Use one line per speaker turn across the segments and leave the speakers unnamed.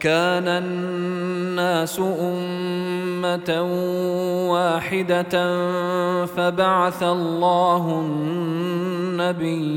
كان الناس أمة واحدة فبعث الله النبيين.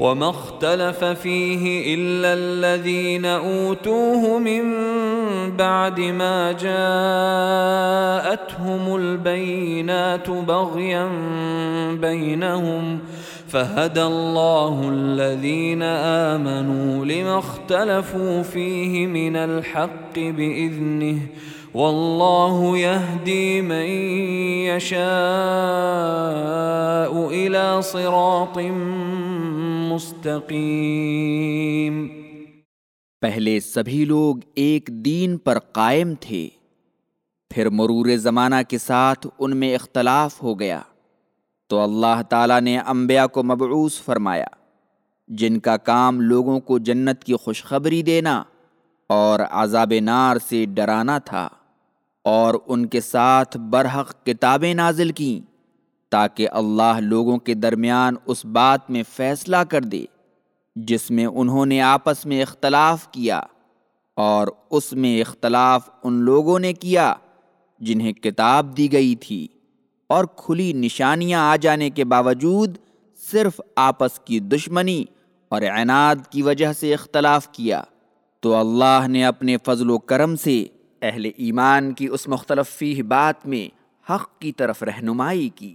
وما اختلف فيه إلا الذين أوتوه من بعد ما جاءتهم البينات بغيا بينهم فهدى الله الذين آمنوا لما اختلفوا فيه من الحق بإذنه والله يهدي من يشاء إلى صراط مستقيم
پہلے سبھی لوگ ایک دین پر قائم تھے پھر مرور زمانہ کے ساتھ ان میں اختلاف ہو گیا۔ تو اللہ تعالیٰ نے انبیاء کو مبعوث فرمایا، جن کا کام لوگوں کو جنت کی خوشخبری دینا اور عذاب نار سے ڈرانا تھا، اور ان کے ساتھ برحق کتابیں نازل کیں تاکہ اللہ لوگوں کے درمیان اس بات میں فیصلہ کر دے جس میں انہوں نے آپس میں اختلاف کیا اور اس میں اختلاف ان لوگوں نے کیا جنہیں کتاب دی گئی تھی۔ اور کھلی نشانیاں آ جانے کے باوجود صرف آپس کی دشمنی اور عناد کی وجہ سے اختلاف کیا، تو اللہ نے اپنے فضل و کرم سے اہل ایمان کی اس مختلف فی بات میں حق کی طرف رہنمائی کی۔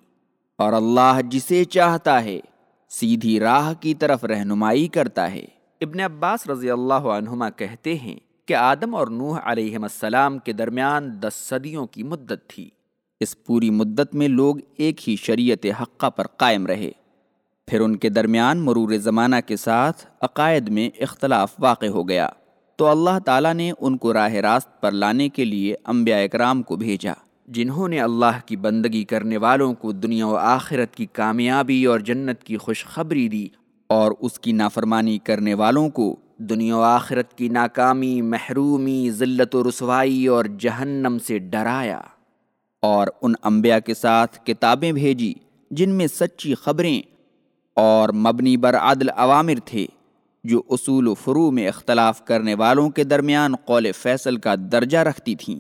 اور اللہ جسے چاہتا ہے، سیدھی راہ کی طرف رہنمائی کرتا ہے۔ ابن عباس رضی اللہ عنہما کہتے ہیں کہ آدم اور نوح علیہ السلام کے درمیان دس صدیوں کی مدت تھی۔ اس پوری مدت میں لوگ ایک ہی شریعت حقہ پر قائم رہے۔ پھر ان کے درمیان مرور زمانہ کے ساتھ عقائد میں اختلاف واقع ہو گیا۔ تو اللہ تعالیٰ نے ان کو راہ راست پر لانے کے لیے انبیاء اکرام کو بھیجا، جنہوں نے اللہ کی بندگی کرنے والوں کو دنیا و آخرت کی کامیابی اور جنت کی خوشخبری دی اور اس کی نافرمانی کرنے والوں کو دنیا و آخرت کی ناکامی، محرومی، ذلت و رسوائی اور جہنم سے ڈرایا۔ اور ان انبیاء کے ساتھ کتابیں بھیجی جن میں سچی خبریں اور مبنی بر عدل عوامر تھے، جو اصول و فرو میں اختلاف کرنے والوں کے درمیان قول فیصل کا درجہ رکھتی تھیں۔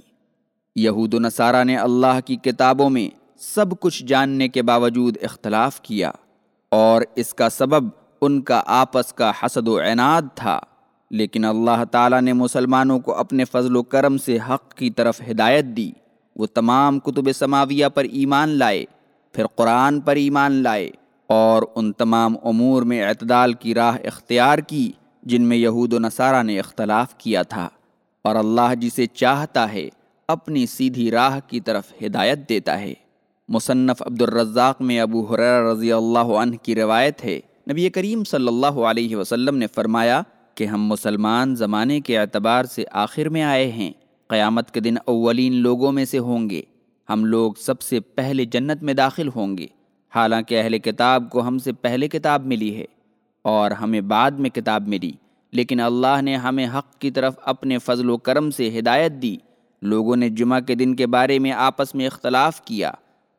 یہود و نصارہ نے اللہ کی کتابوں میں سب کچھ جاننے کے باوجود اختلاف کیا اور اس کا سبب ان کا آپس کا حسد و عناد تھا۔ لیکن اللہ تعالیٰ نے مسلمانوں کو اپنے فضل و کرم سے حق کی طرف ہدایت دی۔ وہ تمام کتب سماویہ پر ایمان لائے، پھر قرآن پر ایمان لائے اور ان تمام امور میں اعتدال کی راہ اختیار کی، جن میں یہود و نصارہ نے اختلاف کیا تھا۔ اور اللہ جسے چاہتا ہے، اپنی سیدھی راہ کی طرف ہدایت دیتا ہے۔ مصنف عبد الرزاق میں ابو حریر رضی اللہ عنہ کی روایت ہے، نبی کریم صلی اللہ علیہ وسلم نے فرمایا کہ ہم مسلمان زمانے کے اعتبار سے آخر میں آئے ہیں۔ قیامت کے دن اولین لوگوں میں سے ہوں گے۔ ہم لوگ سب سے پہلے جنت میں داخل ہوں گے۔ حالانکہ اہل کتاب کو ہم سے پہلے کتاب ملی ہے اور ہمیں بعد میں کتاب ملی۔ لیکن اللہ نے ہمیں حق کی طرف اپنے فضل و کرم سے ہدایت دی۔ لوگوں نے جمعہ کے دن کے بارے میں آپس میں اختلاف کیا۔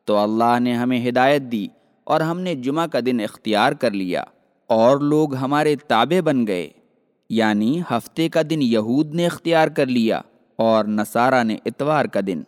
تو اللہ نے ہمیں ہدایت دی اور ہم نے جمعہ کا دن اختیار کر لیا۔ اور لوگ ہمارے تابع بن گئے۔ یعنی ہفتے کا دن یہود نے اختیار کر لیا۔ اور نصارہ نے اتوار کا دن